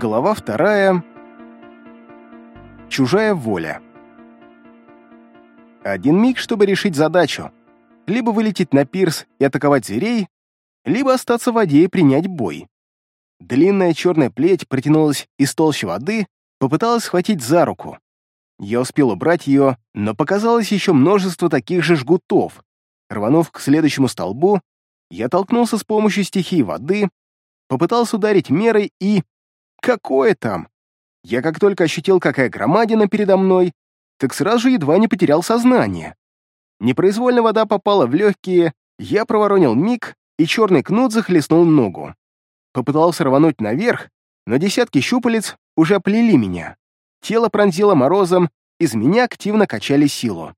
Глава вторая. Чужая воля. Один миг, чтобы решить задачу. Либо вылететь на пирс и атаковать зверей, либо остаться в воде и принять бой. Длинная черная плеть протянулась из толщи воды, попыталась схватить за руку. Я успел убрать ее, но показалось еще множество таких же жгутов. Рванув к следующему столбу, я толкнулся с помощью стихии воды, попытался ударить мерой и... Какое там? Я как только ощутил, какая громадина передо мной, так сразу же едва не потерял сознание. Непроизвольно вода попала в легкие, я проворонил миг, и черный кнут захлестнул ногу. Попытался рвануть наверх, но десятки щупалец уже оплели меня. Тело пронзило морозом, из меня активно качали силу.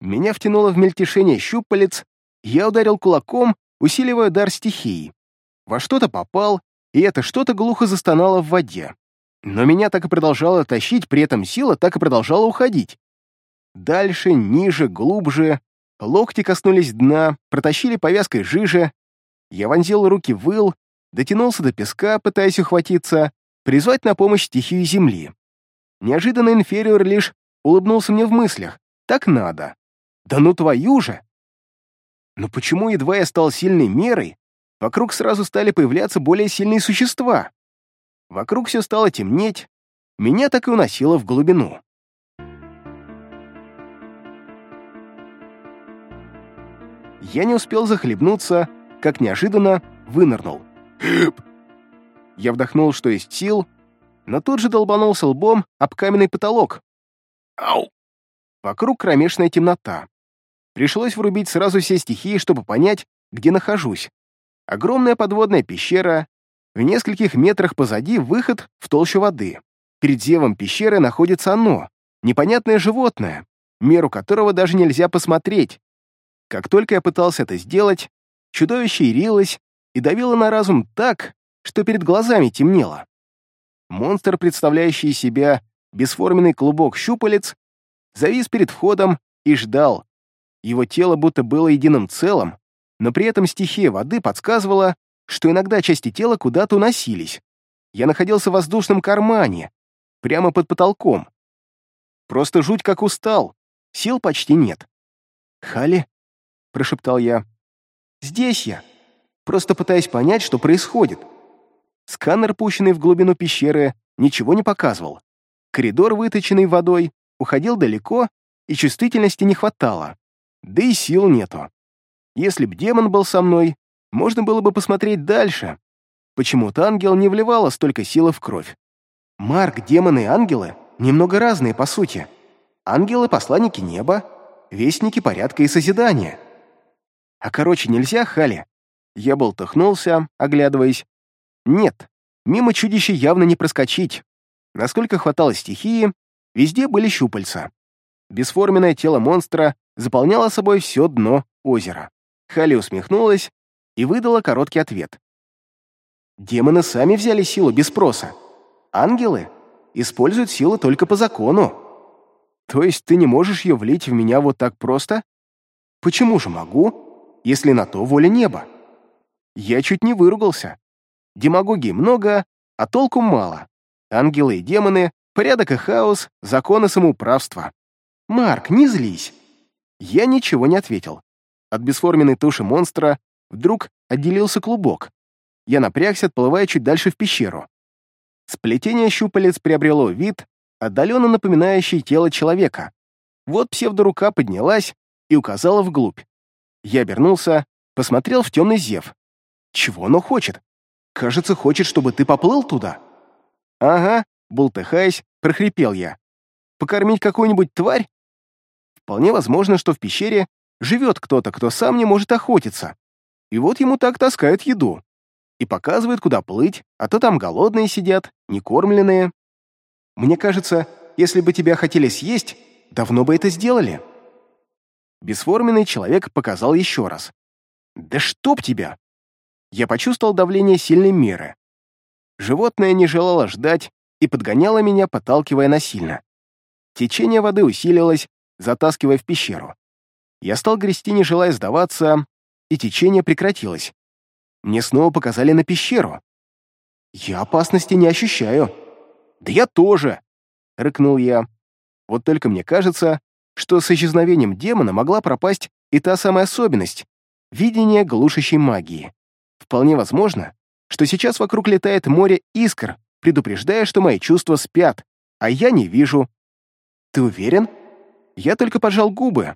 Меня втянуло в мельтешение щупалец, я ударил кулаком, усиливая дар стихии. Во что-то попал, и это что-то глухо застонало в воде. Но меня так и продолжало тащить, при этом сила так и продолжала уходить. Дальше, ниже, глубже. Локти коснулись дна, протащили повязкой жижи. Я вонзил руки в ил, дотянулся до песка, пытаясь ухватиться, призвать на помощь стихию земли. Неожиданно инфериор лишь улыбнулся мне в мыслях. Так надо. Да ну твою же! Но почему едва я стал сильной мерой, вокруг сразу стали появляться более сильные существа? Вокруг все стало темнеть, меня так и уносило в глубину. Я не успел захлебнуться, как неожиданно вынырнул. Я вдохнул, что есть сил, но тут же долбанулся лбом об каменный потолок. Ау! Вокруг кромешная темнота. Пришлось врубить сразу все стихии, чтобы понять, где нахожусь. Огромная подводная пещера, в нескольких метрах позади выход в толщу воды. Перед зевом пещеры находится оно, непонятное животное, меру которого даже нельзя посмотреть. Как только я пытался это сделать, чудовище ярилось и давило на разум так, что перед глазами темнело. Монстр, представляющий себя бесформенный клубок щупалец, завис перед входом и ждал. Его тело будто было единым целым, но при этом стихия воды подсказывала, что иногда части тела куда-то уносились. Я находился в воздушном кармане, прямо под потолком. Просто жуть как устал, сил почти нет. «Хали?» — прошептал я. «Здесь я, просто пытаясь понять, что происходит». Сканер, пущенный в глубину пещеры, ничего не показывал. Коридор, выточенный водой, уходил далеко, и чувствительности не хватало. Да и сил нету. Если б демон был со мной, можно было бы посмотреть дальше. Почему-то ангел не вливала столько силы в кровь. Марк, демоны и ангелы немного разные по сути. Ангелы — посланники неба, вестники порядка и созидания. А короче, нельзя, Хали? Я болтыхнулся, оглядываясь. Нет, мимо чудища явно не проскочить. Насколько хватало стихии, везде были щупальца. Бесформенное тело монстра заполняло собой все дно озера. Хали усмехнулась и выдала короткий ответ. Демоны сами взяли силу без спроса. Ангелы используют силу только по закону. То есть ты не можешь ее влить в меня вот так просто? Почему же могу, если на то воля неба? Я чуть не выругался. Демагогии много, а толку мало. Ангелы и демоны, порядок и хаос, законы самоуправства. Марк, не злись. Я ничего не ответил. От бесформенной туши монстра вдруг отделился клубок. Я напрягся, отплывая чуть дальше в пещеру. Сплетение щупалец приобрело вид, отдаленно напоминающий тело человека. Вот псевдорука поднялась и указала вглубь. Я обернулся, посмотрел в темный зев. Чего оно хочет? Кажется, хочет, чтобы ты поплыл туда. Ага, бултыхаясь, прохрипел я. Покормить какую-нибудь тварь? Вполне возможно, что в пещере живет кто-то, кто сам не может охотиться. И вот ему так таскают еду. И показывают, куда плыть, а то там голодные сидят, некормленные. Мне кажется, если бы тебя хотели съесть, давно бы это сделали. Бесформенный человек показал еще раз. «Да чтоб тебя!» Я почувствовал давление сильной меры. Животное не желало ждать и подгоняло меня, подталкивая насильно. Течение воды усилилось, затаскивая в пещеру. Я стал грести, не желая сдаваться, и течение прекратилось. Мне снова показали на пещеру. «Я опасности не ощущаю». «Да я тоже!» — рыкнул я. Вот только мне кажется, что с исчезновением демона могла пропасть и та самая особенность — видение глушащей магии. Вполне возможно, что сейчас вокруг летает море искр, предупреждая, что мои чувства спят, а я не вижу. Ты уверен? Я только поджал губы.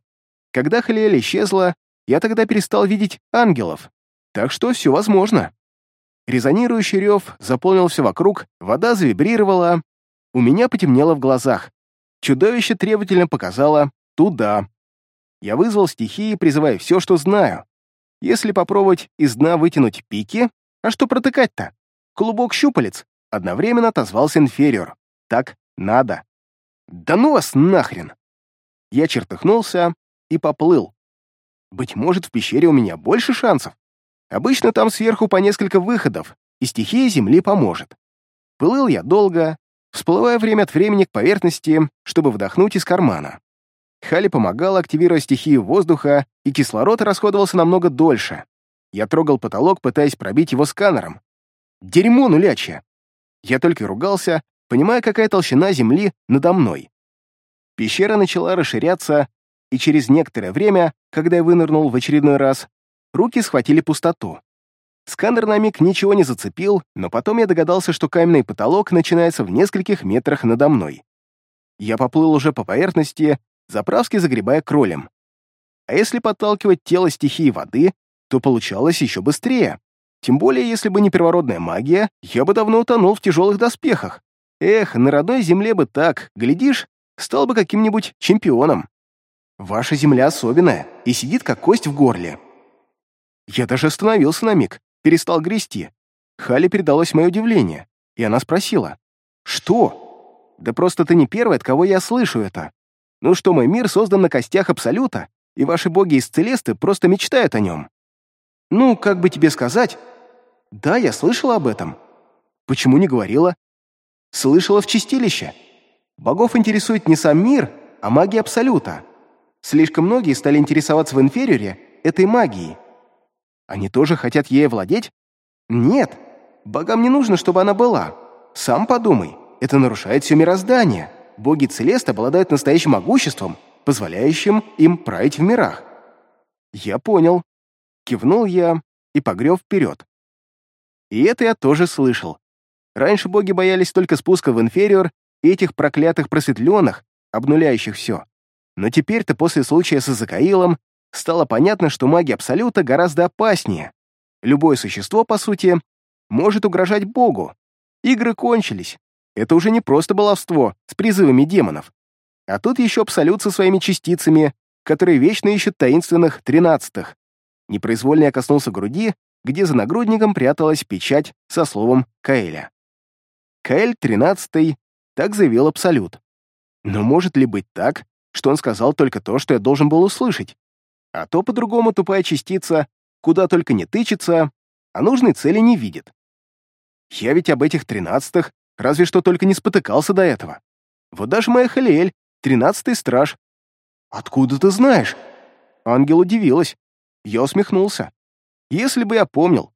Когда Халиэль исчезла, я тогда перестал видеть ангелов, так что все возможно. Резонирующий рев заполнил все вокруг, вода завибрировала, у меня потемнело в глазах. Чудовище требовательно показало «туда». Я вызвал стихии, призывая все, что знаю. Если попробовать из дна вытянуть пики, а что протыкать-то? Клубок щупалец. Одновременно отозвался инфериор. Так надо. Да ну вас нахрен! Я чертыхнулся и поплыл. Быть может, в пещере у меня больше шансов. Обычно там сверху по несколько выходов, и стихия Земли поможет. Плыл я долго, всплывая время от времени к поверхности, чтобы вдохнуть из кармана. Хали помогала, активируя стихию воздуха, и кислород расходовался намного дольше. Я трогал потолок, пытаясь пробить его сканером. Дерьмо нулячье! Я только ругался, понимая, какая толщина земли надо мной. Пещера начала расширяться, и через некоторое время, когда я вынырнул в очередной раз, руки схватили пустоту. Сканер на миг ничего не зацепил, но потом я догадался, что каменный потолок начинается в нескольких метрах надо мной. Я поплыл уже по поверхности, заправски загребая кролем. А если подталкивать тело стихии воды, то получалось еще быстрее. Тем более, если бы не первородная магия, я бы давно утонул в тяжелых доспехах. Эх, на родной земле бы так, глядишь, стал бы каким-нибудь чемпионом. Ваша земля особенная и сидит как кость в горле. Я даже остановился на миг, перестал грести. Хали передалось мое удивление, и она спросила. «Что?» «Да просто ты не первый, от кого я слышу это. Ну что, мой мир создан на костях Абсолюта, и ваши боги из Целесты просто мечтают о нем. Ну, как бы тебе сказать? Да, я слышала об этом. Почему не говорила? Слышала в чистилище. Богов интересует не сам мир, а магия Абсолюта. Слишком многие стали интересоваться в инфериоре этой магией. Они тоже хотят ей владеть? Нет, богам не нужно, чтобы она была. Сам подумай, это нарушает все мироздание. Боги Целест обладают настоящим могуществом, позволяющим им править в мирах. Я понял. Кивнул я и погреб вперед. И это я тоже слышал. Раньше боги боялись только спуска в инфериор и этих проклятых просветленных, обнуляющих все. Но теперь-то после случая с Изакаилом стало понятно, что маги Абсолюта гораздо опаснее. Любое существо, по сути, может угрожать богу. Игры кончились. Это уже не просто баловство с призывами демонов. А тут еще Абсолют со своими частицами, которые вечно ищут таинственных тринадцатых. Непроизвольно я коснулся груди, где за нагрудником пряталась печать со словом «Каэля». Каэль тринадцатый, так заявил Абсолют. Но может ли быть так, что он сказал только то, что я должен был услышать? А то по-другому тупая частица куда только не тычется, а нужной цели не видит. Я ведь об этих тринадцатых разве что только не спотыкался до этого. Вот даже моя Халиэль, тринадцатый страж. «Откуда ты знаешь?» Ангел удивилась. Я усмехнулся. «Если бы я помнил».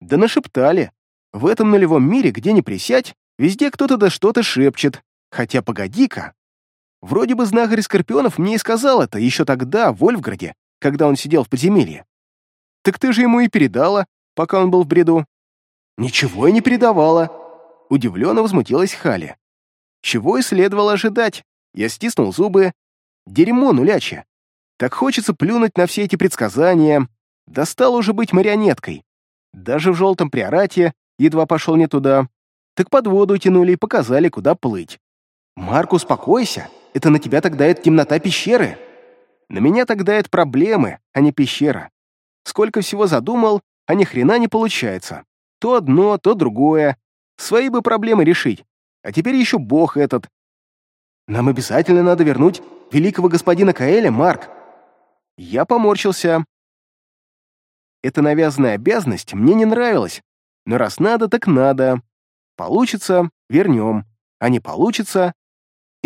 Да нашептали. В этом нулевом мире, где не присядь, везде кто-то да что-то шепчет. Хотя, погоди-ка. Вроде бы знахарь Скорпионов мне и сказал это еще тогда, в Вольфграде, когда он сидел в подземелье. Так ты же ему и передала, пока он был в бреду. Ничего я не передавала. Удивленно возмутилась Хали. Чего и следовало ожидать. Я стиснул зубы. Дерьмо нуляче. Так хочется плюнуть на все эти предсказания. Достал уже быть марионеткой. Даже в желтом приорате едва пошел не туда. Так под воду тянули и показали, куда плыть. «Марк, успокойся. Это на тебя тогда это темнота пещеры». На меня тогда это проблемы, а не пещера. Сколько всего задумал, а ни хрена не получается. То одно, то другое. Свои бы проблемы решить. А теперь еще бог этот. Нам обязательно надо вернуть великого господина Каэля, Марк. Я поморщился. Эта навязанная обязанность мне не нравилась. Но раз надо, так надо. Получится — вернем. А не получится —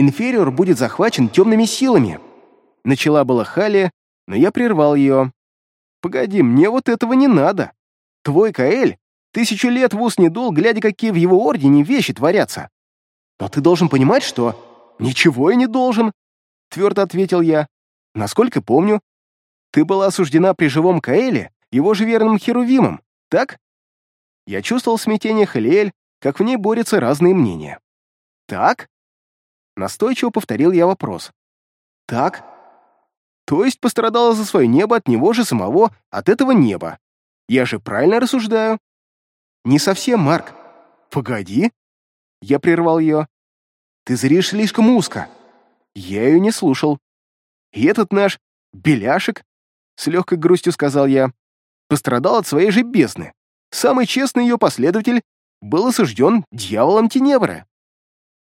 инфериор будет захвачен темными силами. Начала была Хали, но я прервал ее. «Погоди, мне вот этого не надо. Твой Каэль Тысячу лет в ус не дул, глядя, какие в его ордене вещи творятся. Но ты должен понимать, что... Ничего я не должен, твердо ответил я. Насколько помню, ты была осуждена при живом Каэле, его же верным Херувимом, так? Я чувствовал смятение Халиэль, как в ней борются разные мнения. Так? Настойчиво повторил я вопрос. Так? То есть пострадала за свое небо от него же самого, от этого неба. Я же правильно рассуждаю? Не совсем, Марк. Погоди. Я прервал ее. Ты зришь слишком узко. Я ее не слушал. И этот наш беляшек, с легкой грустью сказал я, пострадал от своей же бездны. Самый честный ее последователь был осужден дьяволом Тенебра.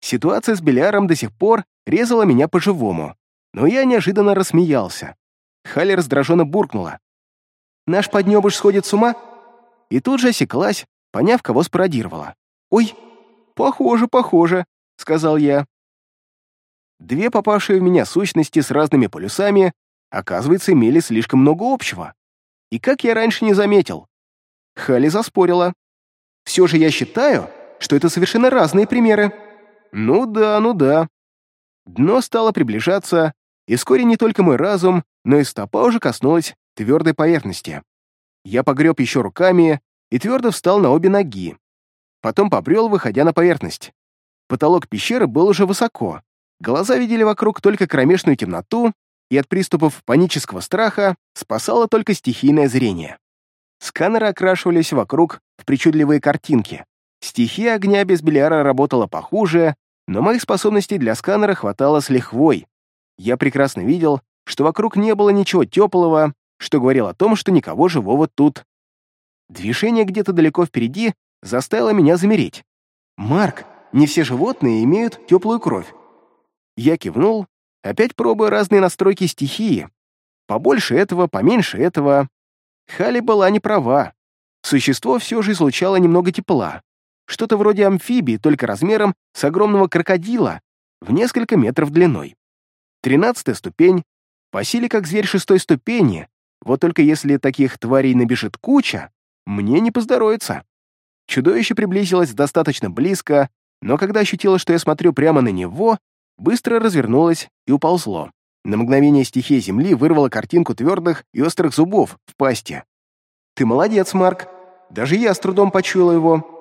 Ситуация с Беляром до сих пор резала меня по-живому, но я неожиданно рассмеялся. Халли раздраженно буркнула. «Наш поднебыш сходит с ума?» И тут же осеклась, поняв, кого спародировала. «Ой, похоже, похоже», — сказал я. Две попавшие в меня сущности с разными полюсами, оказывается, имели слишком много общего. И как я раньше не заметил. Хали заспорила. Все же я считаю, что это совершенно разные примеры. Ну да, ну да. Дно стало приближаться, и вскоре не только мой разум, но и стопа уже коснулась твердой поверхности. Я погреб еще руками, и твердо встал на обе ноги. Потом побрел, выходя на поверхность. Потолок пещеры был уже высоко. Глаза видели вокруг только кромешную темноту, и от приступов панического страха спасало только стихийное зрение. Сканеры окрашивались вокруг в причудливые картинки. Стихия огня без Белиара работала похуже, но моих способностей для сканера хватало с лихвой. Я прекрасно видел, что вокруг не было ничего теплого, что говорило о том, что никого живого тут Движение где-то далеко впереди заставило меня замереть. «Марк, не все животные имеют теплую кровь». Я кивнул, опять пробуя разные настройки стихии. Побольше этого, поменьше этого. Хали была не права. Существо все же излучало немного тепла. Что-то вроде амфибии, только размером с огромного крокодила, в несколько метров длиной. Тринадцатая ступень, по силе как зверь шестой ступени, вот только если таких тварей набежит куча, мне не поздоровится. Чудовище приблизилось достаточно близко, но когда ощутило, что я смотрю прямо на него, быстро развернулось и уползло. На мгновение стихия земли вырвала картинку твердых и острых зубов в пасти. «Ты молодец, Марк. Даже я с трудом почуял его.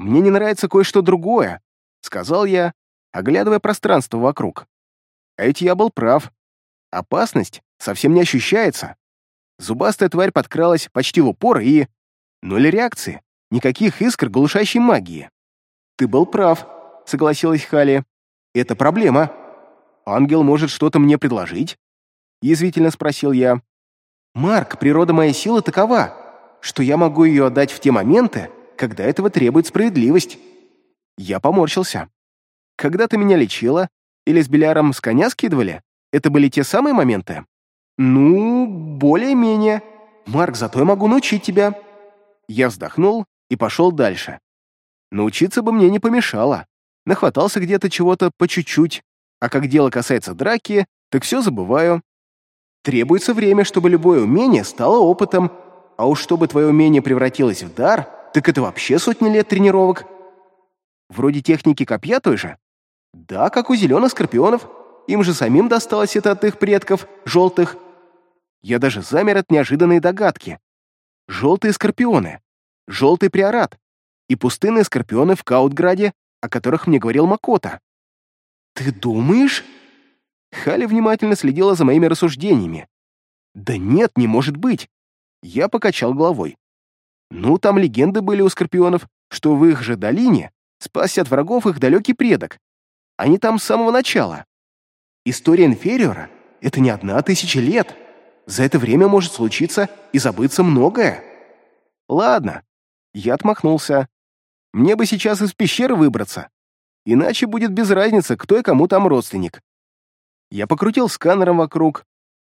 Мне не нравится кое-что другое», — сказал я, оглядывая пространство вокруг. А ведь я был прав. Опасность совсем не ощущается. Зубастая тварь подкралась почти в упор и Ноль реакции, никаких искр глушащей магии. Ты был прав, согласилась Хали. Это проблема. Ангел может что-то мне предложить? Язвительно спросил я. Марк, природа моей силы такова, что я могу ее отдать в те моменты, когда этого требует справедливость. Я поморщился. Когда ты меня лечила, или с Беляром с коня скидывали, это были те самые моменты? Ну, более-менее. Марк, зато я могу научить тебя. Я вздохнул и пошел дальше. Научиться бы мне не помешало. Нахватался где-то чего-то по чуть-чуть, а как дело касается драки, так все забываю. Требуется время, чтобы любое умение стало опытом, а уж чтобы твое умение превратилось в дар, так это вообще сотни лет тренировок. Вроде техники копья той же. Да, как у зеленых скорпионов. Им же самим досталось это от их предков, желтых. Я даже замер от неожиданной догадки желтые скорпионы, желтый приорат и пустынные скорпионы в Каутграде, о которых мне говорил Макота. «Ты думаешь?» Хали внимательно следила за моими рассуждениями. «Да нет, не может быть!» Я покачал головой. «Ну, там легенды были у скорпионов, что в их же долине спасся от врагов их далекий предок. Они там с самого начала. История инфериора — это не одна тысяча лет. За это время может случиться и забыться многое. Ладно, я отмахнулся. Мне бы сейчас из пещеры выбраться. Иначе будет без разницы, кто и кому там родственник. Я покрутил сканером вокруг.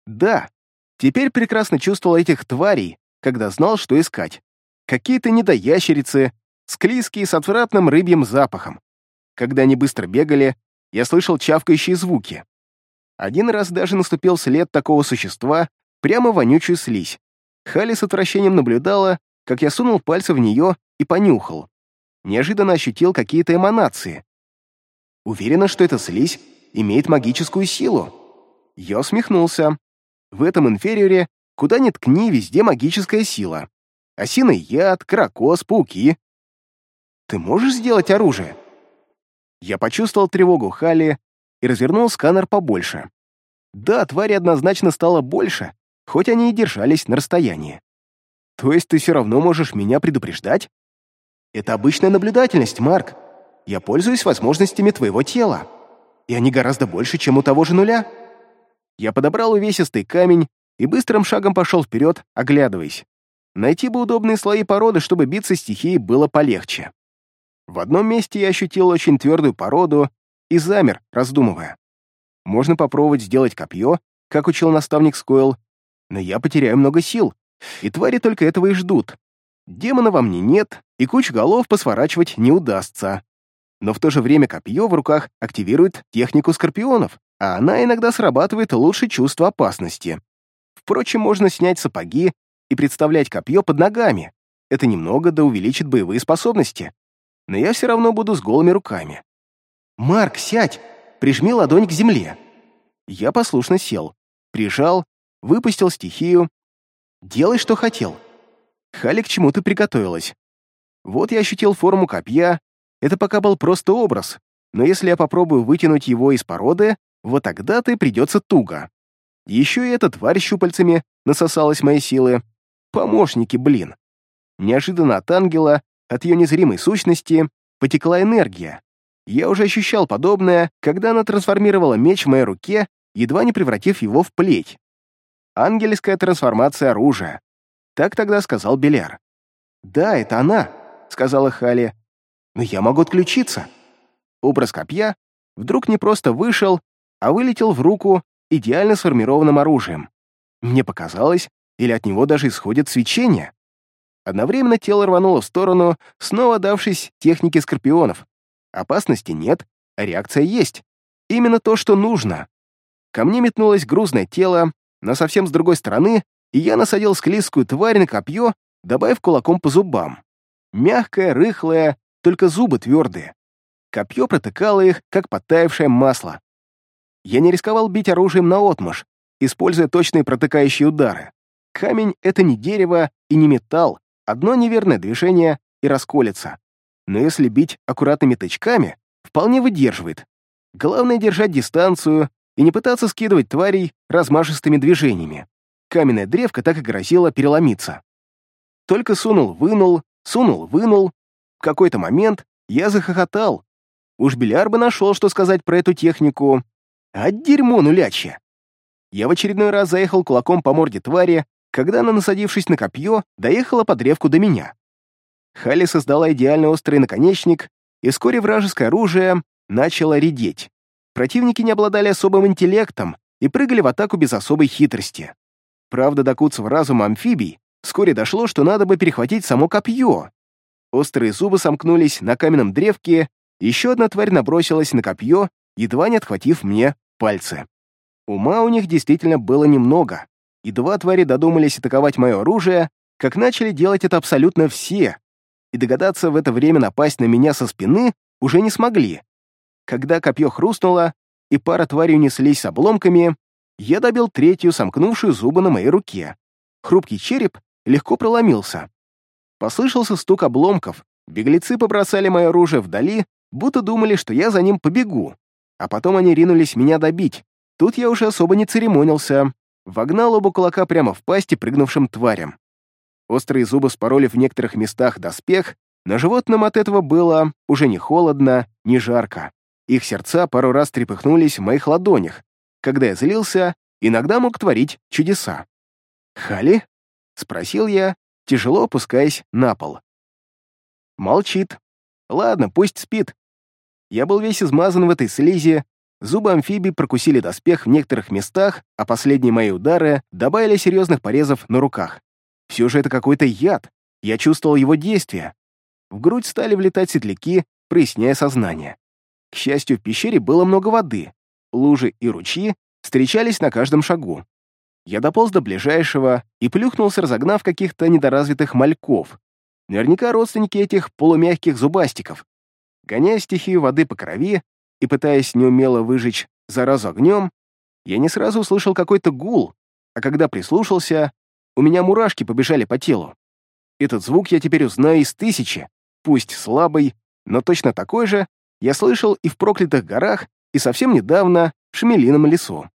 Да, теперь прекрасно чувствовал этих тварей, когда знал, что искать. Какие-то недоящерицы, склизкие с отвратным рыбьим запахом. Когда они быстро бегали, я слышал чавкающие звуки. Один раз даже наступил след такого существа прямо вонючую слизь. Хали с отвращением наблюдала, как я сунул пальцы в нее и понюхал. Неожиданно ощутил какие-то эманации. Уверена, что эта слизь имеет магическую силу. Я усмехнулся. В этом инфериоре, куда ни ткни, везде магическая сила. Осиный яд, крокос, пауки. Ты можешь сделать оружие? Я почувствовал тревогу Хали и развернул сканер побольше. Да, твари однозначно стало больше, хоть они и держались на расстоянии. То есть ты все равно можешь меня предупреждать? Это обычная наблюдательность, Марк. Я пользуюсь возможностями твоего тела. И они гораздо больше, чем у того же нуля. Я подобрал увесистый камень и быстрым шагом пошел вперед, оглядываясь. Найти бы удобные слои породы, чтобы биться стихией, было полегче. В одном месте я ощутил очень твердую породу и замер, раздумывая. Можно попробовать сделать копье, как учил наставник Скойл, но я потеряю много сил, и твари только этого и ждут. Демона во мне нет, и кучу голов посворачивать не удастся. Но в то же время копье в руках активирует технику скорпионов, а она иногда срабатывает лучше чувства опасности. Впрочем, можно снять сапоги и представлять копье под ногами. Это немного да увеличит боевые способности. Но я все равно буду с голыми руками. «Марк, сядь! Прижми ладонь к земле!» Я послушно сел, прижал, выпустил стихию. «Делай, что хотел». Хали к чему-то приготовилась. Вот я ощутил форму копья. Это пока был просто образ, но если я попробую вытянуть его из породы, вот тогда-то придется туго. Еще и эта тварь щупальцами насосалась моей силы. Помощники, блин. Неожиданно от ангела, от ее незримой сущности, потекла энергия. Я уже ощущал подобное, когда она трансформировала меч в моей руке, едва не превратив его в плеть. Ангельская трансформация оружия. Так тогда сказал Беляр. «Да, это она», — сказала Хали. «Но я могу отключиться». Образ копья вдруг не просто вышел, а вылетел в руку идеально сформированным оружием. Мне показалось, или от него даже исходит свечение. Одновременно тело рвануло в сторону, снова давшись технике скорпионов. Опасности нет, а реакция есть. Именно то, что нужно. Ко мне метнулось грузное тело, но совсем с другой стороны, и я насадил склизкую тварь на копье, добавив кулаком по зубам. Мягкое, рыхлое, только зубы твердые. Копье протыкало их, как подтаявшее масло. Я не рисковал бить оружием наотмашь, используя точные протыкающие удары. Камень — это не дерево и не металл, одно неверное движение и расколется. Но если бить аккуратными тычками, вполне выдерживает. Главное — держать дистанцию и не пытаться скидывать тварей размашистыми движениями. Каменная древка так и грозила переломиться. Только сунул-вынул, сунул-вынул. В какой-то момент я захохотал. Уж Беляр бы нашел, что сказать про эту технику, а дерьмо нулячье! Я в очередной раз заехал кулаком по морде твари, когда она, насадившись на копье, доехала по древку до меня. Хали создала идеально острый наконечник, и вскоре вражеское оружие начало редеть. Противники не обладали особым интеллектом и прыгали в атаку без особой хитрости. Правда, до в разум амфибий вскоре дошло, что надо бы перехватить само копье. Острые зубы сомкнулись на каменном древке, еще одна тварь набросилась на копье, едва не отхватив мне пальцы. Ума у них действительно было немного, и два твари додумались атаковать мое оружие, как начали делать это абсолютно все, и догадаться в это время напасть на меня со спины уже не смогли. Когда копье хрустнуло, и пара тварей унеслись с обломками, я добил третью, сомкнувшую зубы на моей руке. Хрупкий череп легко проломился. Послышался стук обломков, беглецы побросали мое оружие вдали, будто думали, что я за ним побегу а потом они ринулись меня добить. Тут я уже особо не церемонился, вогнал оба кулака прямо в пасти прыгнувшим тварям. Острые зубы спороли в некоторых местах доспех, но животным от этого было уже не холодно, не жарко. Их сердца пару раз трепыхнулись в моих ладонях. Когда я злился, иногда мог творить чудеса. «Хали?» — спросил я, тяжело опускаясь на пол. Молчит. Ладно, пусть спит. Я был весь измазан в этой слизи, зубы амфибий прокусили доспех в некоторых местах, а последние мои удары добавили серьезных порезов на руках. Все же это какой-то яд, я чувствовал его действие. В грудь стали влетать светляки, проясняя сознание. К счастью, в пещере было много воды, лужи и ручьи встречались на каждом шагу. Я дополз до ближайшего и плюхнулся, разогнав каких-то недоразвитых мальков. Наверняка родственники этих полумягких зубастиков. Гоняя стихию воды по крови и пытаясь неумело выжечь заразу огнем, я не сразу услышал какой-то гул, а когда прислушался, у меня мурашки побежали по телу. Этот звук я теперь узнаю из тысячи, пусть слабый, но точно такой же я слышал и в проклятых горах, и совсем недавно в Шмелином лесу.